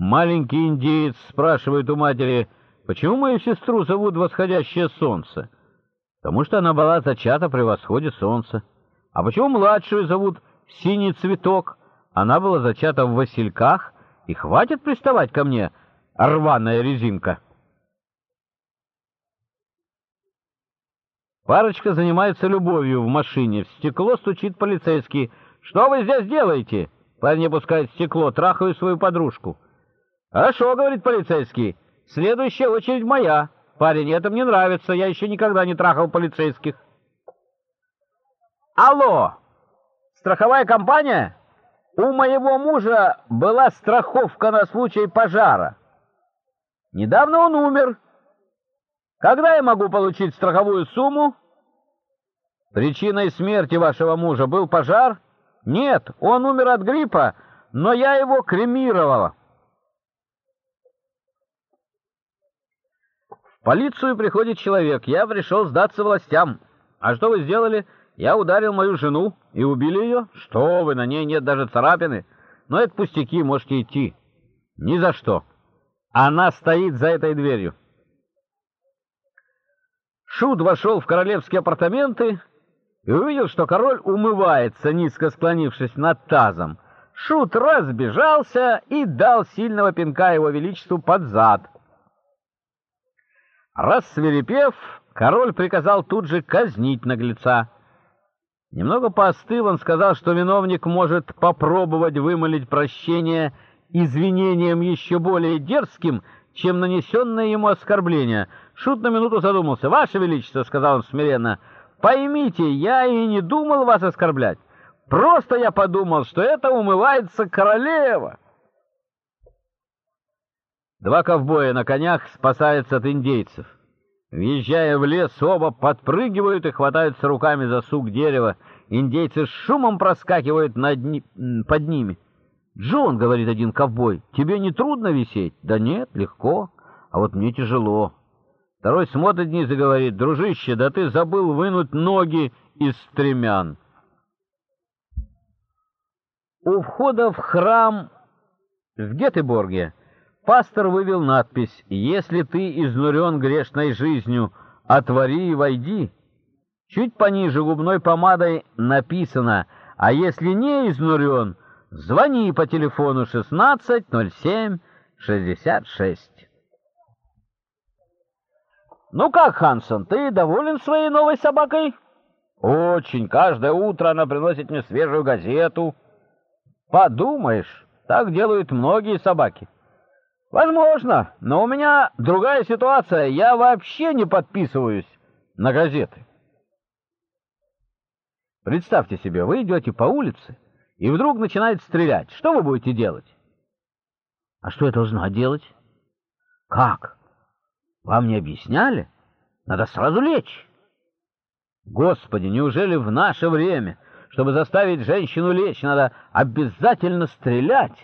Маленький индеец спрашивает у матери, почему мою сестру зовут Восходящее Солнце? Потому что она была зачата при восходе солнца. А почему младшую зовут Синий Цветок? Она была зачата в Васильках, и хватит приставать ко мне, рваная резинка. Парочка занимается любовью в машине. В стекло стучит полицейский. «Что вы здесь делаете?» Парень опускает стекло. «Трахаю свою подружку». «Хорошо», — говорит полицейский. «Следующая очередь моя». «Парень, это мне нравится. Я еще никогда не трахал полицейских». «Алло! Страховая компания?» «У моего мужа была страховка на случай пожара. Недавно он умер». Когда я могу получить страховую сумму? Причиной смерти вашего мужа был пожар? Нет, он умер от гриппа, но я его кремировала. Полицию приходит человек. Я пришел сдаться властям. А что вы сделали? Я ударил мою жену и убили ее? Что вы, на ней нет даже царапины. Но это пустяки, можете идти. Ни за что. Она стоит за этой дверью. Шут вошел в королевские апартаменты и увидел, что король умывается, низко склонившись над тазом. Шут разбежался и дал сильного пинка его величеству под зад. Рассверепев, король приказал тут же казнить наглеца. Немного поостыл, он сказал, что виновник может попробовать вымолить прощение извинением еще более дерзким, чем нанесенное ему оскорбление. Шут на минуту задумался. «Ваше Величество», — сказал он смиренно, — «поймите, я и не думал вас оскорблять. Просто я подумал, что это умывается королева». Два ковбоя на конях спасаются от индейцев. Въезжая в лес, оба подпрыгивают и хватаются руками за сук дерева. Индейцы с шумом проскакивают над ни... под ними. «Джон», — говорит один ковбой, — «тебе не трудно висеть?» «Да нет, легко, а вот мне тяжело». Второй смотрит вниз и говорит, «Дружище, да ты забыл вынуть ноги из стремян». У входа в храм в Гетеборге пастор вывел надпись «Если ты изнурен грешной жизнью, отвори и войди». Чуть пониже губной помадой написано «А если не изнурен, Звони по телефону 1607 66. Ну как, Хансон, ты доволен своей новой собакой? Очень. Каждое утро она приносит мне свежую газету. Подумаешь, так делают многие собаки. Возможно, но у меня другая ситуация. Я вообще не подписываюсь на газеты. Представьте себе, вы идете по улице, и вдруг начинает стрелять. Что вы будете делать? А что я должна делать? Как? Вам не объясняли? Надо сразу лечь. Господи, неужели в наше время, чтобы заставить женщину лечь, надо обязательно стрелять?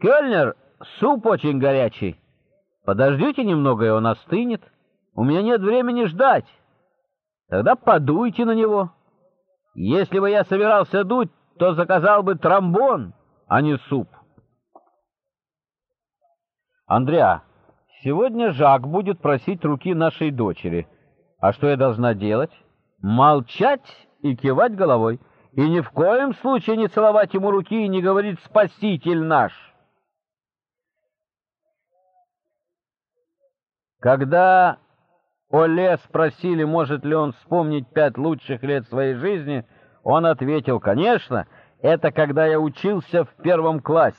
Кёльнер, суп очень горячий. Подождите немного, и он остынет. У меня нет времени ждать. Тогда подуйте на него. Если бы я собирался дуть, то заказал бы тромбон, а не суп. Андреа, сегодня Жак будет просить руки нашей дочери. А что я должна делать? Молчать и кивать головой. И ни в коем случае не целовать ему руки и не говорить «Спаситель наш». Когда Оле спросили, может ли он вспомнить пять лучших лет своей жизни, он ответил, конечно, это когда я учился в первом классе.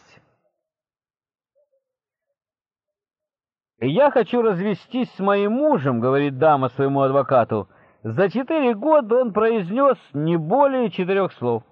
«Я хочу развестись с моим мужем», — говорит дама своему адвокату. За четыре года он произнес не более четырех слов.